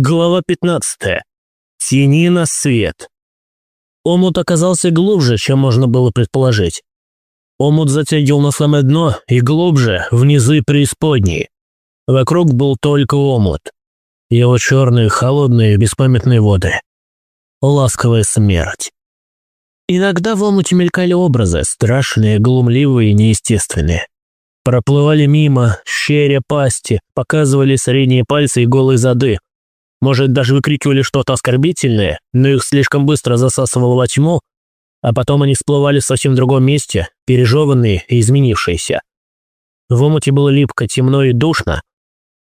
Глава 15. Тени на свет. Омут оказался глубже, чем можно было предположить. Омут затягивал на самое дно и глубже, внизы преисподней. Вокруг был только омут. Его черные, холодные, беспамятные воды. Ласковая смерть. Иногда в омуте мелькали образы, страшные, глумливые и неестественные. Проплывали мимо, щеря пасти, показывали средние пальцы и голые зады, может, даже выкрикивали что-то оскорбительное, но их слишком быстро засасывало во тьму, а потом они всплывали в совсем другом месте, пережеванные и изменившиеся. В омуте было липко, темно и душно,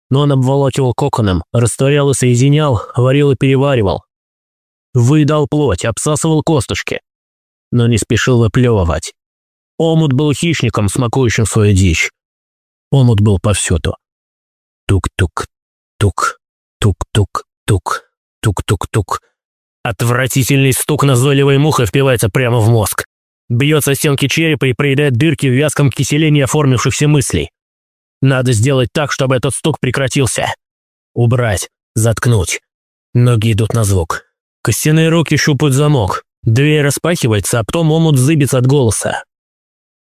но он обволакивал коконом, растворял и соединял, варил и переваривал. Выедал плоть, обсасывал косточки, но не спешил выплевывать. Омут был хищником, смакующим свою дичь. Омут был повсюду. Тук-тук, тук. Тук-тук-тук, тук-тук-тук. Отвратительный стук назойливой мухи впивается прямо в мозг. Бьется стенки черепа и проедает дырки в вязком киселе неоформившихся мыслей. Надо сделать так, чтобы этот стук прекратился. Убрать, заткнуть. Ноги идут на звук. Костяные руки щупают замок. Дверь распахивается, а потом омут зыбится от голоса.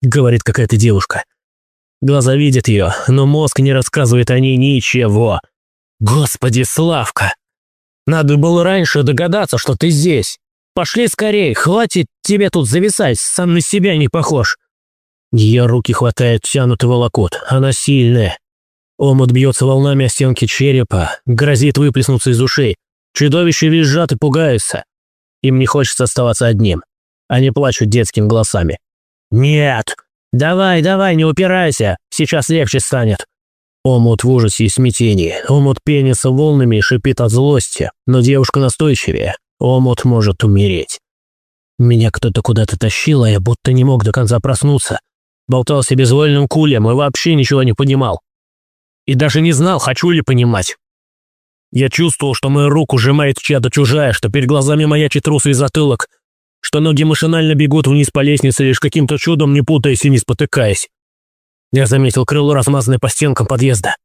Говорит какая-то девушка. Глаза видят ее, но мозг не рассказывает о ней ничего. «Господи, Славка! Надо было раньше догадаться, что ты здесь. Пошли скорее, хватит тебе тут зависать, сам на себя не похож». Ее руки хватает тянутый волокот, она сильная. Омут бьется волнами о стенки черепа, грозит выплеснуться из ушей. Чудовище визжат и пугаются. Им не хочется оставаться одним. Они плачут детскими голосами. «Нет! Давай, давай, не упирайся, сейчас легче станет!» Омут в ужасе и смятении. Омут пенится волнами и шипит от злости. Но девушка настойчивее. Омут может умереть. Меня кто-то куда-то тащил, а я будто не мог до конца проснуться. Болтался безвольным кулем и вообще ничего не понимал. И даже не знал, хочу ли понимать. Я чувствовал, что мою руку сжимает чья-то чужая, что перед глазами маячит русый затылок, что ноги машинально бегут вниз по лестнице, лишь каким-то чудом не путаясь и не спотыкаясь. Я заметил крыло, размазанное по стенкам подъезда.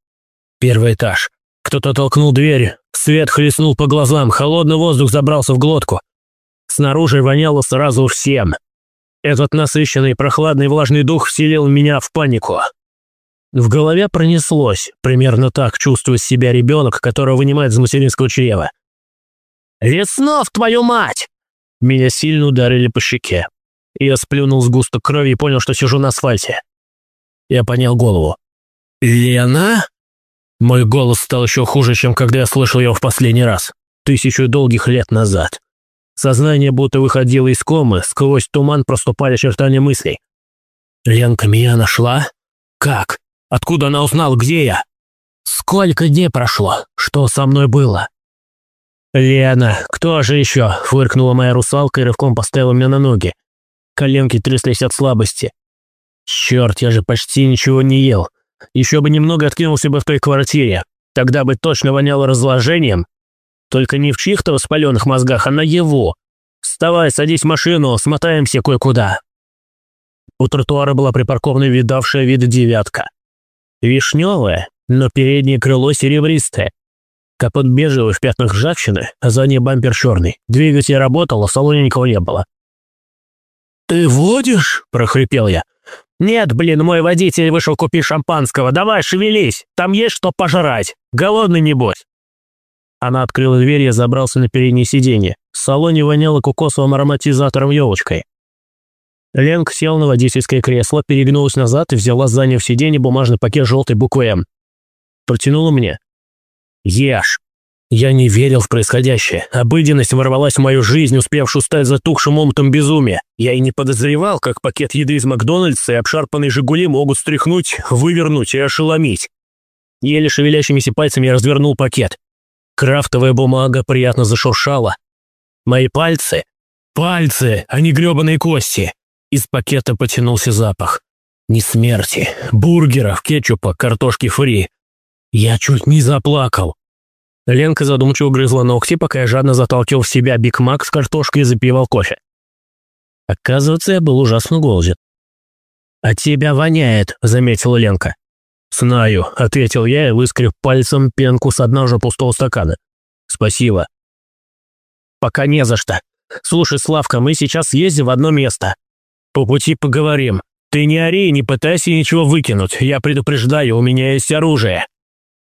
Первый этаж. Кто-то толкнул дверь, свет хлестнул по глазам, холодный воздух забрался в глотку. Снаружи воняло сразу всем. Этот насыщенный, прохладный, влажный дух вселил меня в панику. В голове пронеслось, примерно так чувствует себя ребенок, которого вынимает из материнского чрева. «Веснов, твою мать!» Меня сильно ударили по щеке. Я сплюнул сгусток крови и понял, что сижу на асфальте. Я поднял голову. «Лена?» Мой голос стал еще хуже, чем когда я слышал его в последний раз. Тысячу долгих лет назад. Сознание будто выходило из комы, сквозь туман проступали очертания мыслей. «Ленка меня нашла? Как? Откуда она узнала, где я? Сколько дней прошло? Что со мной было?» «Лена, кто же еще?» – фыркнула моя русалка и рывком поставила меня на ноги. Коленки тряслись от слабости. Черт, я же почти ничего не ел. Еще бы немного откинулся бы в той квартире. Тогда бы точно воняло разложением. Только не в чьих-то воспаленных мозгах, а на его. Вставай, садись в машину, смотаемся кое-куда. У тротуара была припаркована видавшая виды девятка. Вишневая, но переднее крыло серебристое. Капот бежевый в пятнах ржавчины, а задний бампер черный. Двигатель работал, а в салоне никого не было. «Ты водишь?» – прохрипел я. «Нет, блин, мой водитель вышел купить шампанского. Давай, шевелись, там есть что пожрать. Голодный небось». Она открыла дверь, я забрался на переднее сиденье. В салоне воняло кокосовым ароматизатором елочкой. Ленка сел на водительское кресло, перегнулась назад и взяла с заднего сиденья бумажный пакет желтой буквы «М». Протянула мне. «Ешь». Я не верил в происходящее. Обыденность ворвалась в мою жизнь, успевшую стать затухшим омутом безумия. Я и не подозревал, как пакет еды из Макдональдса и обшарпанные «Жигули» могут стряхнуть, вывернуть и ошеломить. Еле шевелящимися пальцами я развернул пакет. Крафтовая бумага приятно зашуршала. Мои пальцы... Пальцы, а не гребаные кости. Из пакета потянулся запах. Не смерти, бургеров, кетчупа, картошки фри. Я чуть не заплакал. Ленка задумчиво грызла ногти, пока я жадно заталкивал в себя Биг Мак с картошкой и запивал кофе. Оказывается, я был ужасно голоден. «От тебя воняет», — заметила Ленка. «Знаю», — ответил я и выскреб пальцем пенку с одного же пустого стакана. Спасибо. Пока не за что. Слушай, Славка, мы сейчас съездим в одно место. По пути поговорим. Ты не ори и не пытайся ничего выкинуть. Я предупреждаю, у меня есть оружие.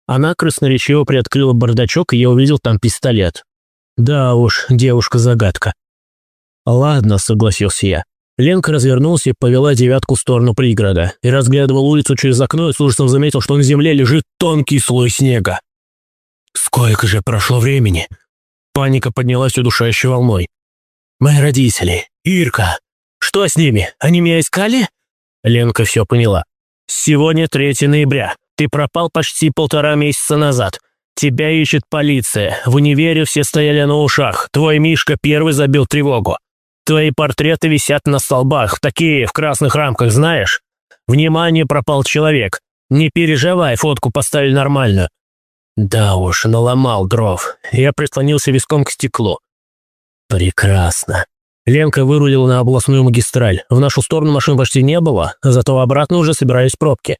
Она красноречиво приоткрыла бардачок, и я увидел там пистолет. Да уж, девушка-загадка. Ладно, согласился я. Ленка развернулся и повела девятку в сторону пригорода, и разглядывал улицу через окно и с ужасом заметил, что на земле лежит тонкий слой снега. Сколько же прошло времени? Паника поднялась удушающей волной. «Мои родители, Ирка. Что с ними? Они меня искали?» Ленка все поняла. «Сегодня 3 ноября. Ты пропал почти полтора месяца назад. Тебя ищет полиция. В универе все стояли на ушах. Твой Мишка первый забил тревогу. Твои портреты висят на столбах, такие в красных рамках, знаешь? Внимание, пропал человек. Не переживай, фотку поставили нормально. Да уж, наломал дров. Я прислонился виском к стеклу. Прекрасно. Ленка вырулила на областную магистраль. В нашу сторону машин почти не было, зато обратно уже собирались пробки.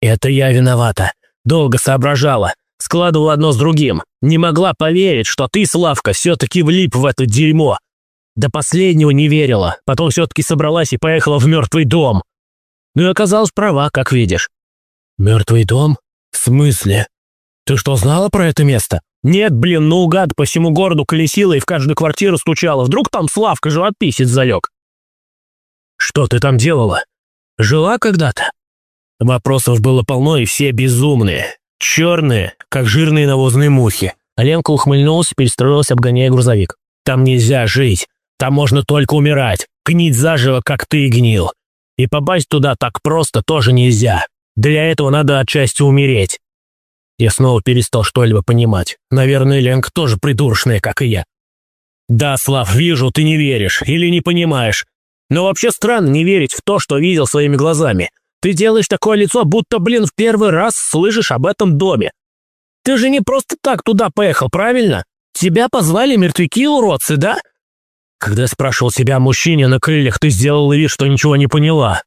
Это я виновата. Долго соображала. Складывала одно с другим. Не могла поверить, что ты, Славка, все-таки влип в это дерьмо. До последнего не верила. Потом все-таки собралась и поехала в мертвый дом. Ну и оказалась права, как видишь. Мертвый дом? В смысле? Ты что, знала про это место? Нет, блин, наугад по всему городу колесила и в каждую квартиру стучала. Вдруг там Славка живописец залег. Что ты там делала? Жила когда-то? Вопросов было полно, и все безумные. Черные, как жирные навозные мухи. Ленка ухмыльнулся и перестроилась, обгоняя грузовик. «Там нельзя жить. Там можно только умирать. Гнить заживо, как ты гнил. И попасть туда так просто тоже нельзя. Для этого надо отчасти умереть. Я снова перестал что-либо понимать. Наверное, Ленка тоже придурочная, как и я. Да, Слав, вижу, ты не веришь или не понимаешь. Но вообще странно не верить в то, что видел своими глазами. Ты делаешь такое лицо, будто, блин, в первый раз слышишь об этом доме. Ты же не просто так туда поехал, правильно? Тебя позвали мертвяки, уродцы, да? Когда спрашивал тебя о мужчине на крыльях, ты сделал вид, что ничего не поняла.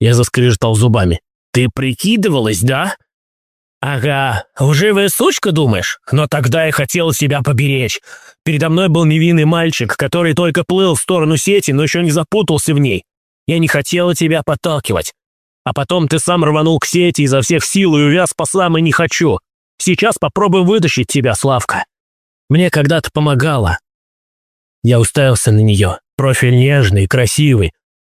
Я заскрежетал зубами. Ты прикидывалась, да? «Ага, лживая сучка, думаешь? Но тогда я хотел себя поберечь. Передо мной был невинный мальчик, который только плыл в сторону сети, но еще не запутался в ней. Я не хотела тебя подталкивать. А потом ты сам рванул к сети изо всех сил и увяз по самой не хочу. Сейчас попробуем вытащить тебя, Славка. Мне когда-то помогала». Я уставился на нее. Профиль нежный, красивый.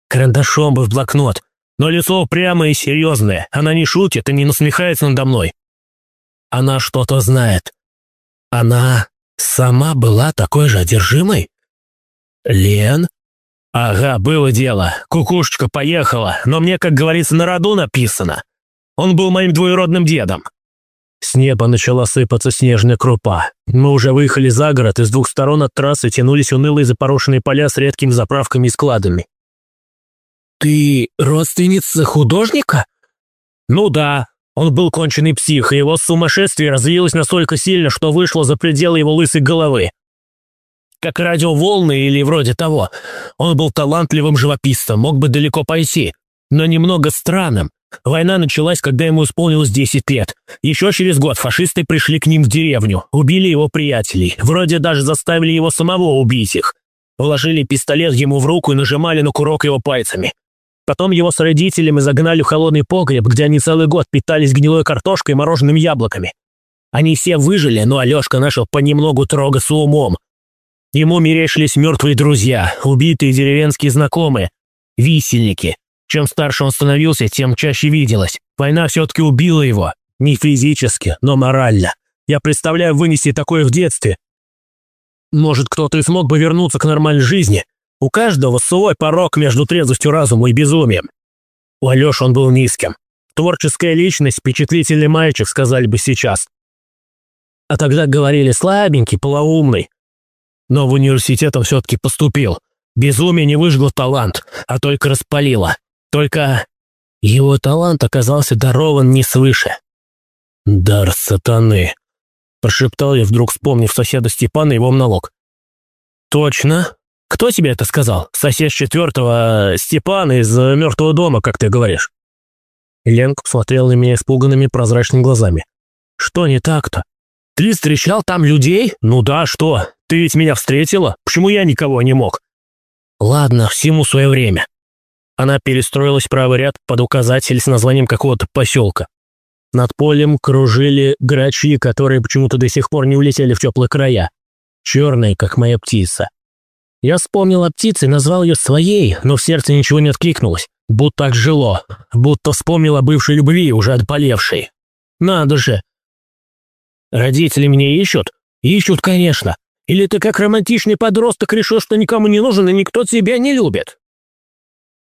Карандашом бы в блокнот. Но лицо прямое и серьезное. Она не шутит и не насмехается надо мной. Она что-то знает. Она сама была такой же одержимой? Лен? Ага, было дело. Кукушечка поехала, но мне, как говорится, на роду написано. Он был моим двоюродным дедом. С неба начала сыпаться снежная крупа. Мы уже выехали за город, и с двух сторон от трассы тянулись унылые запорошенные поля с редкими заправками и складами. «Ты родственница художника?» «Ну да. Он был конченый псих, и его сумасшествие развилось настолько сильно, что вышло за пределы его лысой головы. Как радиоволны или вроде того. Он был талантливым живописцем, мог бы далеко пойти, но немного странным. Война началась, когда ему исполнилось 10 лет. Еще через год фашисты пришли к ним в деревню, убили его приятелей, вроде даже заставили его самого убить их. Вложили пистолет ему в руку и нажимали на курок его пальцами. Потом его с родителями загнали в холодный погреб, где они целый год питались гнилой картошкой и морожеными яблоками. Они все выжили, но Алешка начал понемногу трогаться умом. Ему мерещились мертвые друзья, убитые деревенские знакомые, висельники. Чем старше он становился, тем чаще виделось. Война все-таки убила его. Не физически, но морально. Я представляю вынести такое в детстве. Может, кто-то и смог бы вернуться к нормальной жизни, у каждого свой порог между трезвостью разума и безумием. У Алёши он был низким. Творческая личность, впечатлительный мальчик, сказали бы сейчас. А тогда говорили слабенький, полоумный. Но в университет он все-таки поступил. Безумие не выжгло талант, а только распалило. Только его талант оказался дарован не свыше. «Дар сатаны», – прошептал я, вдруг вспомнив соседа Степана его монолог. «Точно, «Кто тебе это сказал? Сосед четвертого Степан из мертвого дома, как ты говоришь?» Ленка посмотрела на меня испуганными прозрачными глазами. «Что не так-то?» Ты встречал там людей? Ну да, что? Ты ведь меня встретила? Почему я никого не мог? Ладно, всему свое время. Она перестроилась правый ряд под указатель с названием какого-то поселка. Над полем кружили грачи, которые почему-то до сих пор не улетели в теплые края. Черные, как моя птица. Я вспомнил о птице назвал ее своей, но в сердце ничего не откликнулось. Будто так жило. Будто вспомнил о бывшей любви, уже отболевшей. Надо же. Родители меня ищут? Ищут, конечно. Или ты как романтичный подросток решил, что никому не нужен и никто тебя не любит?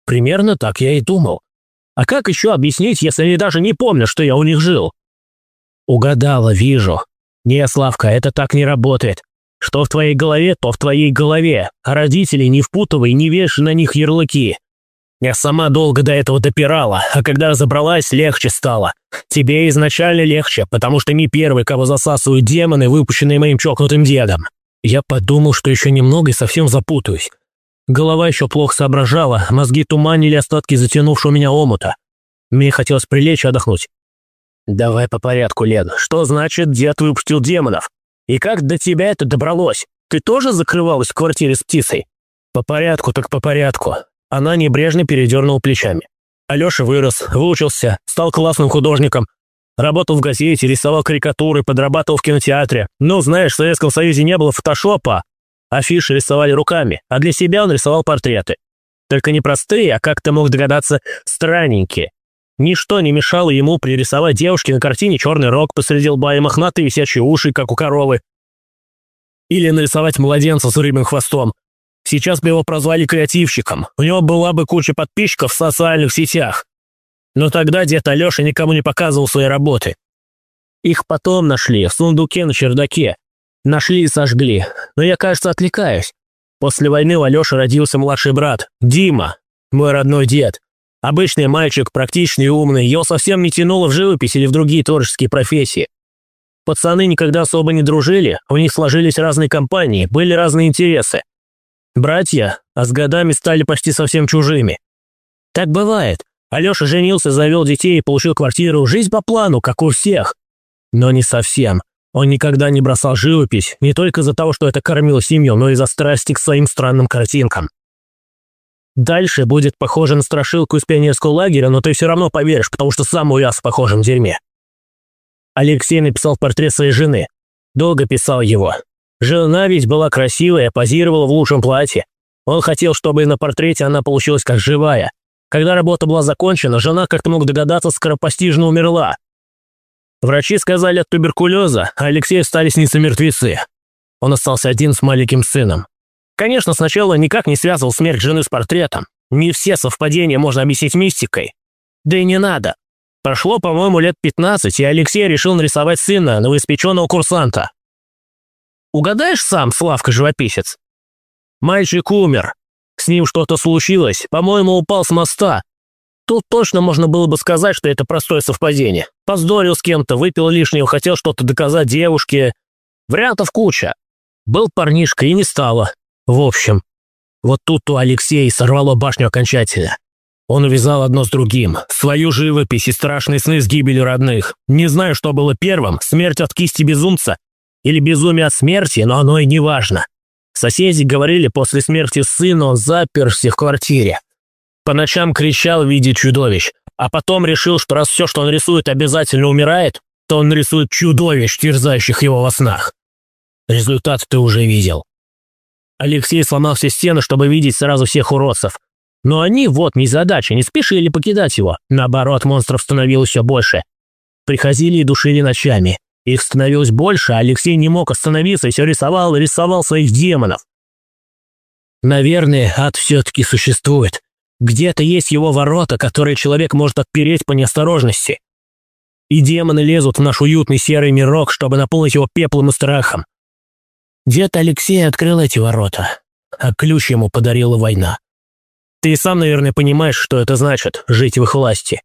Примерно так я и думал. А как еще объяснить, если они даже не помнят, что я у них жил? Угадала, вижу. Не, Славка, это так не работает. Что в твоей голове, то в твоей голове, а родителей не впутывай, не вешай на них ярлыки. Я сама долго до этого допирала, а когда разобралась, легче стало. Тебе изначально легче, потому что не первый, кого засасывают демоны, выпущенные моим чокнутым дедом. Я подумал, что еще немного и совсем запутаюсь. Голова еще плохо соображала, мозги туманили остатки затянувшего меня омута. Мне хотелось прилечь и отдохнуть. «Давай по порядку, Лен. Что значит дед выпустил демонов? И как до тебя это добралось? Ты тоже закрывалась в квартире с птицей?» «По порядку, так по порядку». Она небрежно передернула плечами. Алеша вырос, выучился, стал классным художником. Работал в газете, рисовал карикатуры, подрабатывал в кинотеатре. Ну, знаешь, в Советском Союзе не было фотошопа, Афиши рисовали руками, а для себя он рисовал портреты. Только не простые, а, как ты мог догадаться, странненькие. Ничто не мешало ему пририсовать девушке на картине черный рог посреди лба и мохнатые висячие уши, как у коровы. Или нарисовать младенца с рыбным хвостом. Сейчас бы его прозвали креативщиком. У него была бы куча подписчиков в социальных сетях. Но тогда дед Алеша никому не показывал свои работы. Их потом нашли в сундуке на чердаке, Нашли и сожгли. Но я, кажется, отвлекаюсь. После войны у Алёши родился младший брат, Дима, мой родной дед. Обычный мальчик, практичный и умный, его совсем не тянуло в живопись или в другие творческие профессии. Пацаны никогда особо не дружили, у них сложились разные компании, были разные интересы. Братья, а с годами стали почти совсем чужими. Так бывает. Алёша женился, завел детей и получил квартиру. Жизнь по плану, как у всех. Но не совсем. Он никогда не бросал живопись, не только из-за того, что это кормило семью, но и из-за страсти к своим странным картинкам. Дальше будет похоже на страшилку из пионерского лагеря, но ты все равно поверишь, потому что сам увяз в похожем дерьме. Алексей написал портрет своей жены. Долго писал его. Жена ведь была красивая, позировала в лучшем платье. Он хотел, чтобы на портрете она получилась как живая. Когда работа была закончена, жена, как ты мог догадаться, скоропостижно умерла. Врачи сказали от туберкулеза, а Алексею стали сниться мертвецы. Он остался один с маленьким сыном. Конечно, сначала никак не связывал смерть жены с портретом. Не все совпадения можно объяснить мистикой. Да и не надо. Прошло, по-моему, лет 15, и Алексей решил нарисовать сына, новоиспеченного курсанта. Угадаешь сам, Славка-живописец? Мальчик умер. Ним что-то случилось. По-моему, упал с моста. Тут точно можно было бы сказать, что это простое совпадение. Поздорил с кем-то, выпил лишнего, хотел что-то доказать девушке. Вариантов куча. Был парнишка и не стало. В общем, вот тут у Алексея сорвало башню окончательно. Он увязал одно с другим. Свою живопись и страшные сны с гибелью родных. Не знаю, что было первым, смерть от кисти безумца или безумие от смерти, но оно и не важно. Соседи говорили, после смерти сына он заперся в квартире. По ночам кричал в виде чудовищ, а потом решил, что раз все, что он рисует, обязательно умирает, то он рисует чудовищ, терзающих его во снах. Результат ты уже видел. Алексей сломал все стены, чтобы видеть сразу всех уродцев. Но они, вот, не задача, не спешили покидать его. Наоборот, монстров становилось все больше. Приходили и душили ночами. Их становилось больше, а Алексей не мог остановиться и все рисовал и рисовал своих демонов. Наверное, ад все-таки существует. Где-то есть его ворота, которые человек может отпереть по неосторожности. И демоны лезут в наш уютный серый мирок, чтобы наполнить его пеплом и страхом. Дед Алексей открыл эти ворота, а ключ ему подарила война. Ты сам, наверное, понимаешь, что это значит – жить в их власти.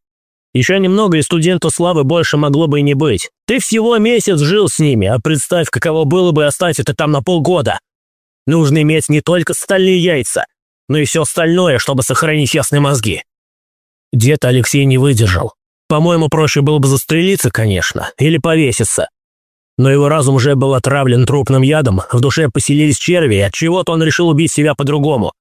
Еще немного, и студенту славы больше могло бы и не быть. Ты всего месяц жил с ними, а представь, каково было бы остаться это там на полгода. Нужно иметь не только стальные яйца, но и все остальное, чтобы сохранить ясные мозги. Дед Алексей не выдержал. По-моему, проще было бы застрелиться, конечно, или повеситься. Но его разум уже был отравлен трупным ядом, в душе поселились черви, и отчего-то он решил убить себя по-другому.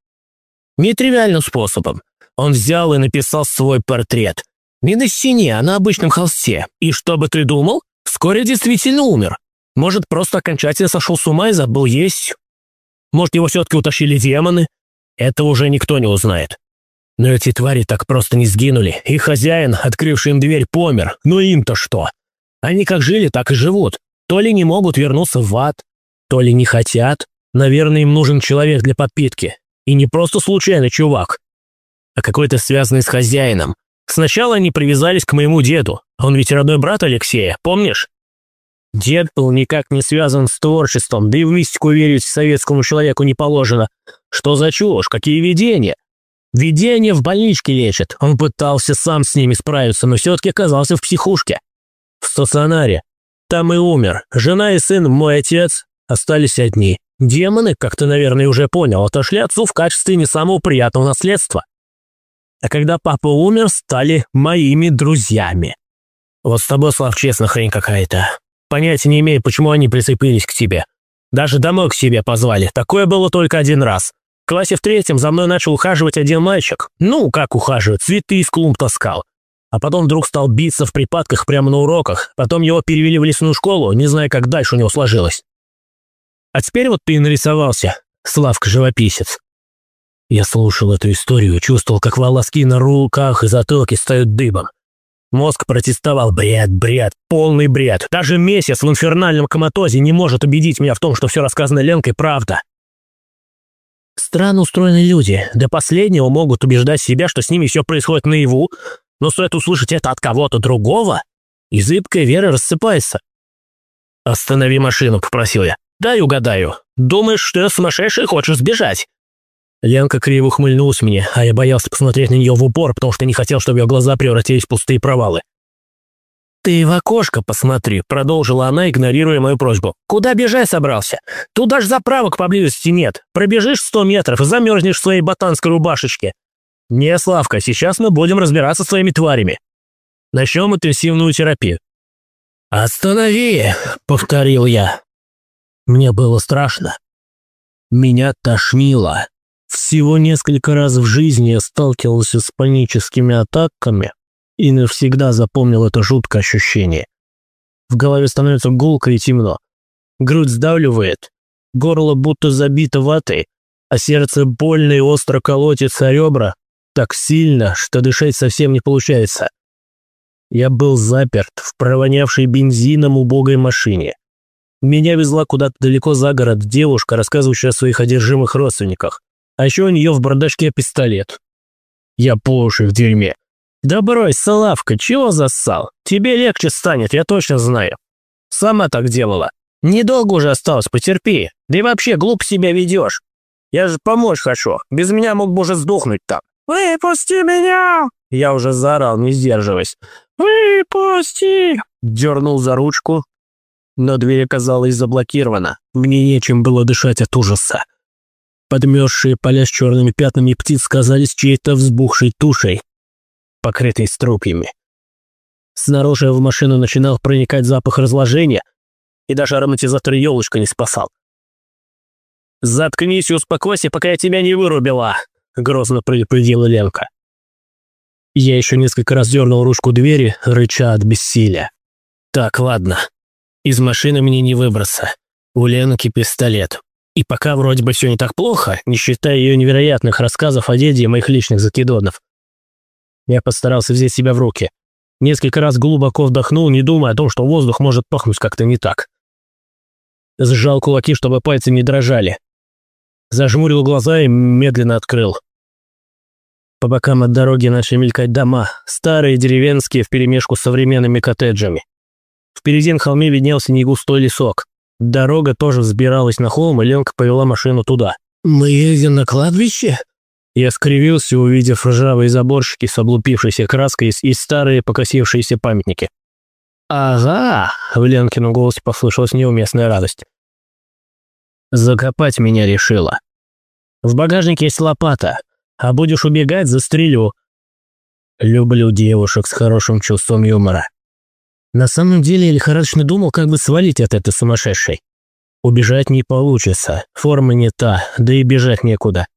Нетривиальным способом. Он взял и написал свой портрет. Не на стене, а на обычном холсте. И что бы ты думал? Вскоре действительно умер. Может, просто окончательно сошел с ума и забыл есть. Может, его все-таки утащили демоны. Это уже никто не узнает. Но эти твари так просто не сгинули, и хозяин, открывший им дверь, помер. Но им-то что? Они как жили, так и живут. То ли не могут вернуться в ад, то ли не хотят. Наверное, им нужен человек для подпитки. И не просто случайный чувак, а какой-то связанный с хозяином. Сначала они привязались к моему деду. Он ведь родной брат Алексея, помнишь? Дед был никак не связан с творчеством, да и в мистику верить советскому человеку не положено. Что за чушь, какие видения? Видения в больничке лечат. Он пытался сам с ними справиться, но все-таки оказался в психушке. В стационаре. Там и умер. Жена и сын, мой отец, остались одни. Демоны, как ты, наверное, уже понял, отошли отцу в качестве не самого приятного наследства. А когда папа умер, стали моими друзьями. Вот с тобой, Слав, честно, хрень какая-то. Понятия не имею, почему они прицепились к тебе. Даже домой к себе позвали. Такое было только один раз. В классе в третьем за мной начал ухаживать один мальчик. Ну, как ухаживать, цветы из клумб таскал. А потом вдруг стал биться в припадках прямо на уроках. Потом его перевели в лесную школу, не зная, как дальше у него сложилось. А теперь вот ты и нарисовался, Славка-живописец. Я слушал эту историю, чувствовал, как волоски на руках и затылке стают дыбом. Мозг протестовал. Бред, бред, полный бред. Даже месяц в инфернальном коматозе не может убедить меня в том, что все рассказано Ленкой правда. Странно устроены люди. До последнего могут убеждать себя, что с ними все происходит наяву, но стоит услышать это от кого-то другого, и зыбкая вера рассыпается. «Останови машину», — попросил я. «Дай угадаю. Думаешь, что я сумасшедший хочешь сбежать?» Ленка криво ухмыльнулась мне, а я боялся посмотреть на нее в упор, потому что не хотел, чтобы ее глаза превратились в пустые провалы. «Ты в окошко посмотри», — продолжила она, игнорируя мою просьбу. «Куда бежать собрался? Тут даже заправок поблизости нет. Пробежишь сто метров и замерзнешь в своей ботанской рубашечке. Не, Славка, сейчас мы будем разбираться с своими тварями. Начнем интенсивную терапию». «Останови!» — повторил я. Мне было страшно. Меня тошнило. Всего несколько раз в жизни я сталкивался с паническими атаками и навсегда запомнил это жуткое ощущение. В голове становится гулко и темно. Грудь сдавливает, горло будто забито ватой, а сердце больно и остро колотится ребра так сильно, что дышать совсем не получается. Я был заперт в провонявшей бензином убогой машине. Меня везла куда-то далеко за город девушка, рассказывающая о своих одержимых родственниках. А еще у нее в бардачке пистолет. Я по уши в дерьме. Да брось, Салавка, чего зассал? Тебе легче станет, я точно знаю. Сама так делала. Недолго уже осталось, потерпи. Да и вообще, глупо себя ведешь. Я же помочь хочу. Без меня мог бы уже сдохнуть там. «Выпусти меня!» Я уже заорал, не сдерживаясь. «Выпусти!» Дернул за ручку, но дверь оказалась заблокирована. Мне нечем было дышать от ужаса. Подмерзшие поля с черными пятнами птиц казались чьей-то взбухшей тушей, покрытой струпьями. Снаружи в машину начинал проникать запах разложения, и даже ароматизатор елочка не спасал. «Заткнись и успокойся, пока я тебя не вырубила!» — грозно предупредила Ленка. Я еще несколько раз дернул ручку двери, рыча от бессилия. «Так, ладно. Из машины мне не выбраться. У Ленки пистолет. И пока вроде бы все не так плохо, не считая ее невероятных рассказов о деде и моих личных закидонов. Я постарался взять себя в руки. Несколько раз глубоко вдохнул, не думая о том, что воздух может пахнуть как-то не так. Сжал кулаки, чтобы пальцы не дрожали. Зажмурил глаза и медленно открыл. По бокам от дороги начали мелькать дома, старые деревенские вперемешку с современными коттеджами. Впереди на холме виднелся негустой лесок. Дорога тоже взбиралась на холм, и Ленка повела машину туда. «Мы едем на кладбище?» Я скривился, увидев ржавые заборщики с облупившейся краской и старые покосившиеся памятники. «Ага!» — в Ленкином голосе послышалась неуместная радость. «Закопать меня решила. В багажнике есть лопата, а будешь убегать, застрелю. Люблю девушек с хорошим чувством юмора. На самом деле лихорадочно думал, как бы свалить от этой сумасшедшей. Убежать не получится, форма не та, да и бежать некуда.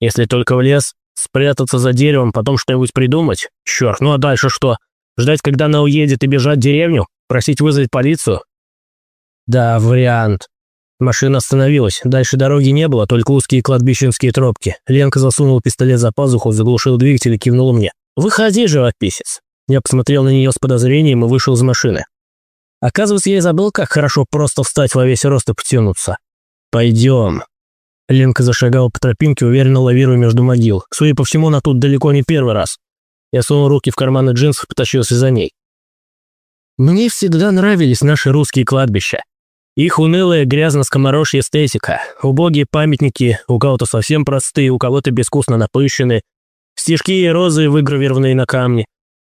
Если только в лес, спрятаться за деревом, потом что-нибудь придумать? Черт, ну а дальше что? Ждать, когда она уедет и бежать в деревню? Просить вызвать полицию? Да, вариант. Машина остановилась. Дальше дороги не было, только узкие кладбищенские тропки. Ленка засунула пистолет за пазуху, заглушил двигатель и кивнула мне. «Выходи, живописец!» Я посмотрел на нее с подозрением и вышел из машины. Оказывается, я и забыл, как хорошо просто встать во весь рост и потянуться. «Пойдем». Ленка зашагала по тропинке, уверенно лавируя между могил. Судя по всему, она тут далеко не первый раз. Я сунул руки в карманы джинсов и потащился за ней. Мне всегда нравились наши русские кладбища. Их унылая грязно-скоморожья эстетика, убогие памятники, у кого-то совсем простые, у кого-то безвкусно напыщенные, стежки и розы, выгравированные на камне.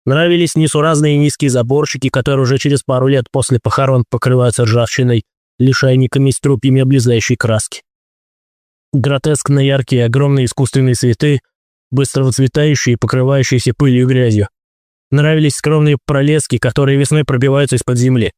Нравились несуразные низкие заборчики, которые уже через пару лет после похорон покрываются ржавчиной, лишайниками с трупьями облезающей краски. Гротескно яркие огромные искусственные цветы, быстро выцветающие и покрывающиеся пылью и грязью. Нравились скромные пролески, которые весной пробиваются из-под земли.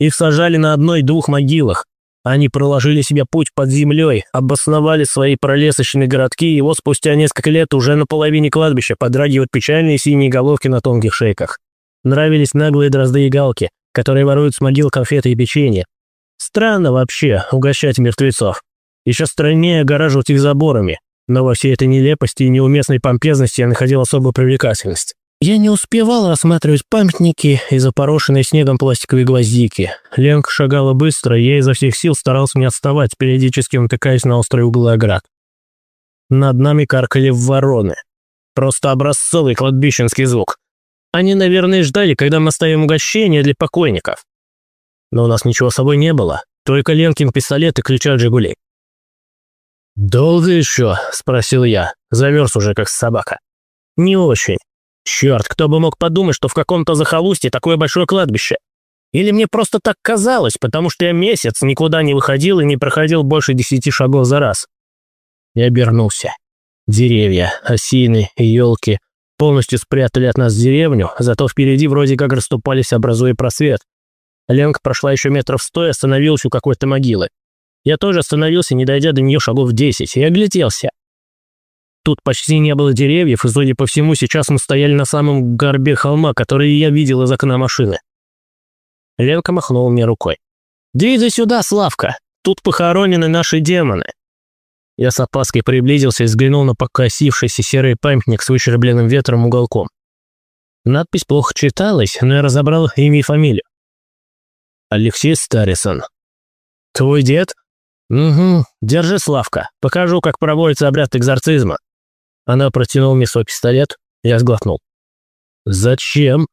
Их сажали на одной-двух могилах. Они проложили себе путь под землей, обосновали свои пролесочные городки, и вот спустя несколько лет уже на половине кладбища подрагивают печальные синие головки на тонких шейках. Нравились наглые дрозды и галки, которые воруют с могил конфеты и печенье. Странно вообще угощать мертвецов. Еще страннее огораживать их заборами, но во всей этой нелепости и неуместной помпезности я находил особую привлекательность. Я не успевал рассматривать памятники и запорошенные снегом пластиковые гвоздики. Ленка шагала быстро, я изо всех сил старался не отставать, периодически натыкаясь на острые углы оград. Над нами каркали вороны. Просто образцовый кладбищенский звук. Они, наверное, ждали, когда мы ставим угощение для покойников. Но у нас ничего с собой не было, только Ленкин пистолет и ключа от «Жигулей». «Долго еще?» – спросил я. Замерз уже, как собака. «Не очень. Черт, кто бы мог подумать, что в каком-то захолустье такое большое кладбище. Или мне просто так казалось, потому что я месяц никуда не выходил и не проходил больше десяти шагов за раз. Я обернулся. Деревья, осины и елки полностью спрятали от нас деревню, зато впереди вроде как расступались, образуя просвет. Ленка прошла еще метров сто и остановилась у какой-то могилы. Я тоже остановился, не дойдя до нее шагов десять, и огляделся. Тут почти не было деревьев, и, судя по всему, сейчас мы стояли на самом горбе холма, который я видел из окна машины. Ленка махнула мне рукой. «Двигай сюда, Славка! Тут похоронены наши демоны!» Я с опаской приблизился и взглянул на покосившийся серый памятник с выщербленным ветром уголком. Надпись плохо читалась, но я разобрал имя и фамилию. Алексей Старисон. «Твой дед?» «Угу. Держи, Славка. Покажу, как проводится обряд экзорцизма». Она протянула мне свой пистолет, я сглотнул. «Зачем?»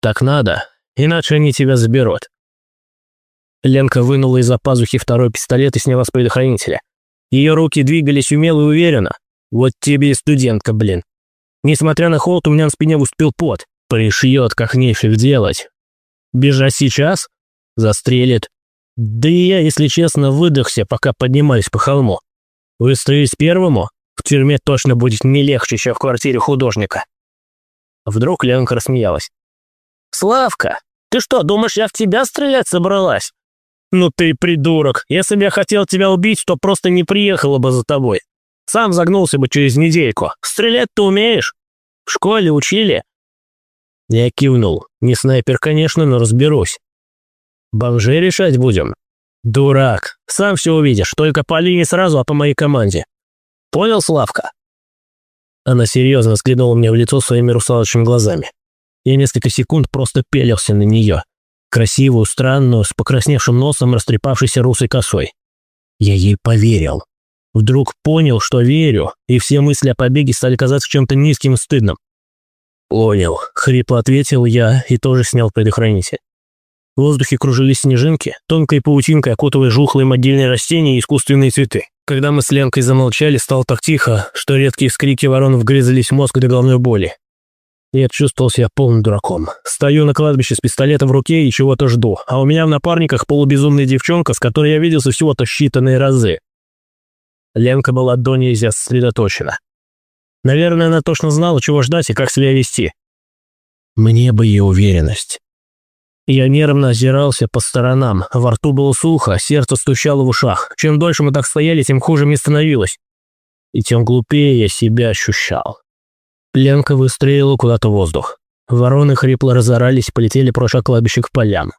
«Так надо, иначе они тебя заберут». Ленка вынула из-за пазухи второй пистолет и сняла с предохранителя. Ее руки двигались умело и уверенно. Вот тебе и студентка, блин. Несмотря на холод, у меня на спине выступил пот. Пришьет, как нефиг делать. Бежать сейчас? Застрелит. Да и я, если честно, выдохся, пока поднимались по холму. Выстрелить первому? В тюрьме точно будет не легче, чем в квартире художника. Вдруг Ленка рассмеялась. «Славка, ты что, думаешь, я в тебя стрелять собралась?» «Ну ты придурок. Если бы я хотел тебя убить, то просто не приехала бы за тобой. Сам загнулся бы через недельку. Стрелять ты умеешь? В школе учили?» Я кивнул. Не снайпер, конечно, но разберусь. «Бомжей решать будем?» «Дурак. Сам все увидишь. Только по линии сразу, а по моей команде. Понял, Славка?» Она серьезно взглянула мне в лицо своими русалочными глазами. Я несколько секунд просто пелился на нее. Красивую, странную, с покрасневшим носом, растрепавшейся русой косой. Я ей поверил. Вдруг понял, что верю, и все мысли о побеге стали казаться чем-то низким и стыдным. «Понял», — хрипло ответил я и тоже снял предохранитель. В воздухе кружились снежинки, тонкой паутинкой окутывая жухлые могильные растения и искусственные цветы. Когда мы с Ленкой замолчали, стало так тихо, что редкие вскрики ворон вгрызались в мозг до головной боли. Я чувствовал себя полным дураком. Стою на кладбище с пистолетом в руке и чего-то жду, а у меня в напарниках полубезумная девчонка, с которой я виделся всего-то считанные разы. Ленка была до нельзя сосредоточена. Наверное, она точно знала, чего ждать и как себя вести. Мне бы ее уверенность. Я нервно озирался по сторонам, во рту было сухо, сердце стучало в ушах. Чем дольше мы так стояли, тем хуже мне становилось. И тем глупее я себя ощущал. Ленка выстрелила куда-то в воздух. Вороны хрипло разорались, полетели прочь от кладбища к полям.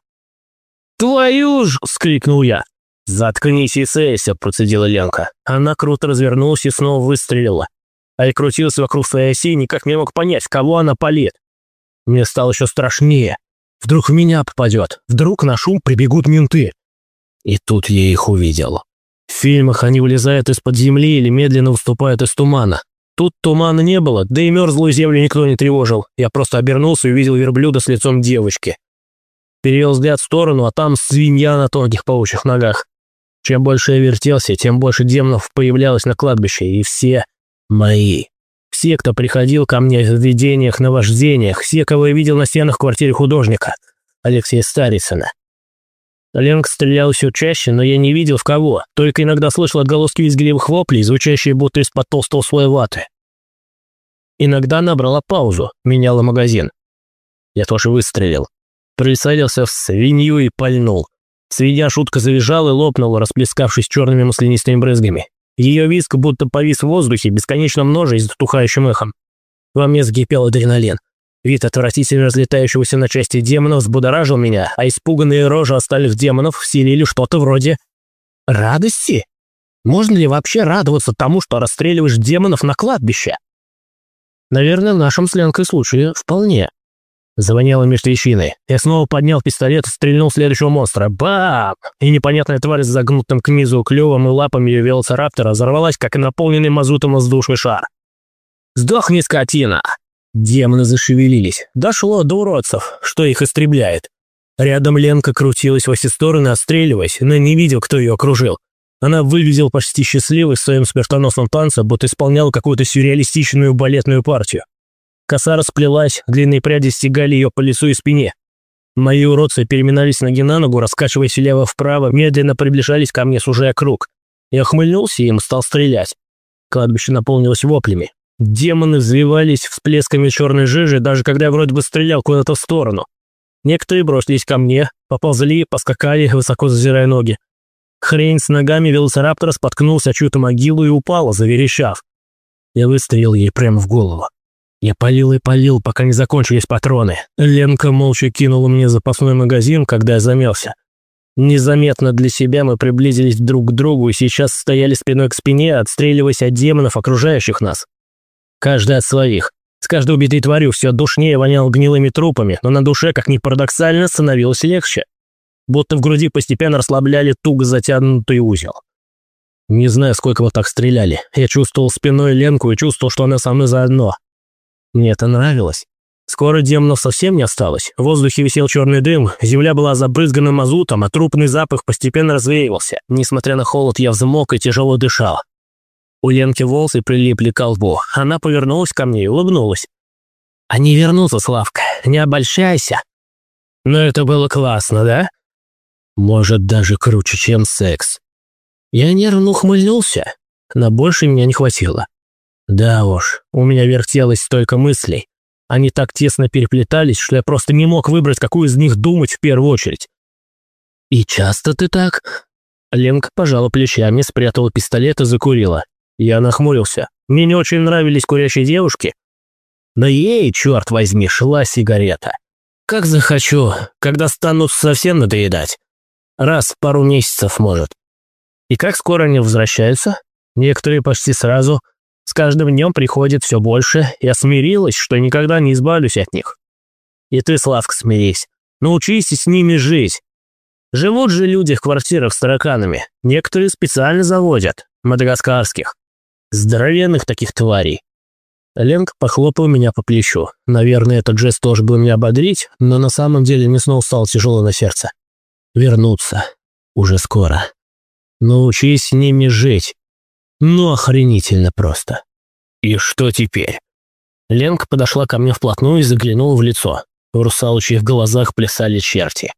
«Твою ж!» – скрикнул я. «Заткнись и сейся!» – процедила Ленка. Она круто развернулась и снова выстрелила. А я крутился вокруг своей оси и никак не мог понять, кого она палит. Мне стало еще страшнее. Вдруг в меня попадет, вдруг на шум прибегут менты. И тут я их увидел. В фильмах они вылезают из-под земли или медленно выступают из тумана. Тут тумана не было, да и мерзлую землю никто не тревожил. Я просто обернулся и увидел верблюда с лицом девочки. Перевел взгляд в сторону, а там свинья на тонких паучьих ногах. Чем больше я вертелся, тем больше демонов появлялось на кладбище, и все мои. Все, кто приходил ко мне в видениях, на вождениях, все, кого я видел на стенах квартиры художника, Алексея Старицына. Ленг стрелял все чаще, но я не видел в кого, только иногда слышал отголоски визгливых воплей, звучащие будто из-под толстого слоя ваты. Иногда набрала паузу, меняла магазин. Я тоже выстрелил. Прицелился в свинью и пальнул. Свинья шутко завизжала и лопнула, расплескавшись черными маслянистыми брызгами. Ее виск будто повис в воздухе, бесконечно множаясь затухающим эхом. Во мне закипел адреналин. Вид отвратительно разлетающегося на части демонов взбудоражил меня, а испуганные рожи остальных демонов вселили что-то вроде... Радости? Можно ли вообще радоваться тому, что расстреливаешь демонов на кладбище? Наверное, в нашем с Ленкой случае вполне. Завоняло мертвечиной. Я снова поднял пистолет и стрельнул следующего монстра. Бам! И непонятная тварь с загнутым к низу клювом и лапами велоцираптора взорвалась, как наполненный мазутом воздушный шар. «Сдохни, скотина!» Демоны зашевелились. Дошло до уродцев, что их истребляет. Рядом Ленка крутилась во все стороны, отстреливаясь, но не видел, кто ее окружил. Она выглядела почти счастливой в своем смертоносном танце, будто исполняла какую-то сюрреалистичную балетную партию. Коса расплелась, длинные пряди стегали ее по лицу и спине. Мои уродцы переминались ноги на ногу, раскачиваясь влево-вправо, медленно приближались ко мне, сужая круг. Я охмыльнулся и им стал стрелять. Кладбище наполнилось воплями. Демоны взвивались всплесками черной жижи, даже когда я вроде бы стрелял куда-то в сторону. Некоторые бросились ко мне, поползли, поскакали, высоко зазирая ноги. Хрень с ногами велоцираптора споткнулся о чью-то могилу и упала, заверещав. Я выстрелил ей прямо в голову. Я полил и полил, пока не закончились патроны. Ленка молча кинула мне запасной магазин, когда я замялся. Незаметно для себя мы приблизились друг к другу и сейчас стояли спиной к спине, отстреливаясь от демонов, окружающих нас. Каждый от своих. С каждой убитой тварью все душнее воняло гнилыми трупами, но на душе, как ни парадоксально, становилось легче. Будто в груди постепенно расслабляли туго затянутый узел. Не знаю, сколько вот так стреляли. Я чувствовал спиной Ленку и чувствовал, что она со мной заодно. Мне это нравилось. Скоро демонов совсем не осталось. В воздухе висел черный дым, земля была забрызгана мазутом, а трупный запах постепенно развеивался. Несмотря на холод, я взмок и тяжело дышал. У Ленки волосы прилипли к лбу. Она повернулась ко мне и улыбнулась. «Они вернутся, Славка, не обольщайся». «Но это было классно, да?» «Может, даже круче, чем секс». Я нервно ухмыльнулся. На больше меня не хватило. Да уж, у меня вертелось столько мыслей. Они так тесно переплетались, что я просто не мог выбрать, какую из них думать в первую очередь. «И часто ты так?» Ленка пожала плечами, спрятала пистолет и закурила. Я нахмурился. Мне не очень нравились курящие девушки. Но ей, черт возьми, шла сигарета. Как захочу, когда стану совсем надоедать. Раз в пару месяцев, может. И как скоро они возвращаются? Некоторые почти сразу – с каждым днем приходит все больше, я смирилась, что никогда не избавлюсь от них. И ты, Славка, смирись. Научись с ними жить. Живут же люди в квартирах с тараканами. Некоторые специально заводят. Мадагаскарских. Здоровенных таких тварей. Ленка похлопал меня по плечу. Наверное, этот жест тоже был меня ободрить, но на самом деле мне снова стало тяжело на сердце. Вернуться. Уже скоро. Научись с ними жить. Ну, охренительно просто. И что теперь? Ленка подошла ко мне вплотную и заглянула в лицо. В русалочьих глазах плясали черти.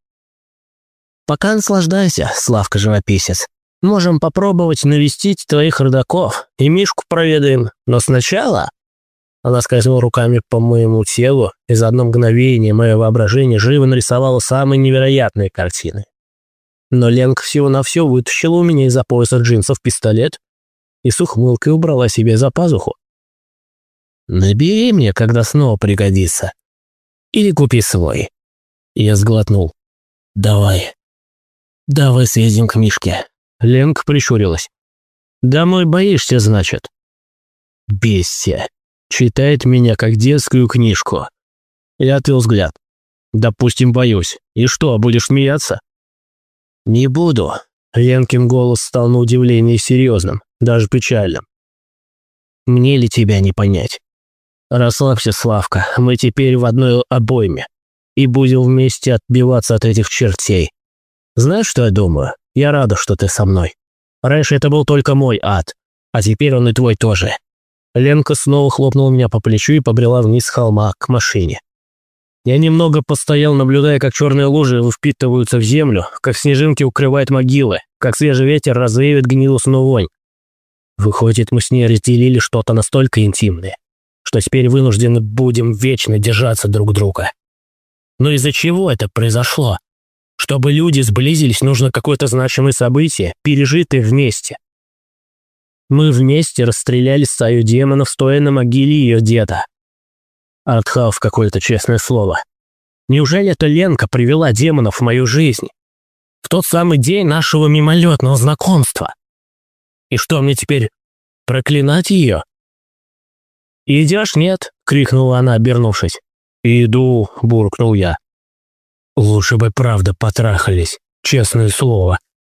«Пока наслаждайся, Славка-живописец. Можем попробовать навестить твоих родаков и Мишку проведаем, но сначала...» Она скользнула руками по моему телу, и за одно мгновение мое воображение живо нарисовало самые невероятные картины. Но Ленка всего на все вытащила у меня из-за пояса джинсов пистолет и с ухмылкой убрала себе за пазуху. «Набери мне, когда снова пригодится. Или купи свой». Я сглотнул. «Давай. Давай съездим к Мишке». Ленка прищурилась. «Домой боишься, значит?» «Бестия. Читает меня, как детскую книжку». Я отвел взгляд. «Допустим, боюсь. И что, будешь смеяться?» «Не буду». Ленкин голос стал на удивление серьезным, даже печальным. «Мне ли тебя не понять?» «Расслабься, Славка, мы теперь в одной обойме и будем вместе отбиваться от этих чертей. Знаешь, что я думаю? Я рада, что ты со мной. Раньше это был только мой ад, а теперь он и твой тоже». Ленка снова хлопнула меня по плечу и побрела вниз с холма к машине. Я немного постоял, наблюдая, как черные лужи впитываются в землю, как снежинки укрывают могилы, как свежий ветер развеивает гнилостную вонь. Выходит, мы с ней разделили что-то настолько интимное, что теперь вынуждены будем вечно держаться друг друга. Но из-за чего это произошло? Чтобы люди сблизились, нужно какое-то значимое событие, пережитое вместе. Мы вместе расстреляли стаю демонов, стоя на могиле ее деда. Артхаус какое-то честное слово. Неужели эта Ленка привела демонов в мою жизнь? В тот самый день нашего мимолетного знакомства. И что мне теперь, проклинать ее? «Идешь, нет?» — крикнула она, обернувшись. «Иду», — буркнул я. «Лучше бы правда потрахались, честное слово».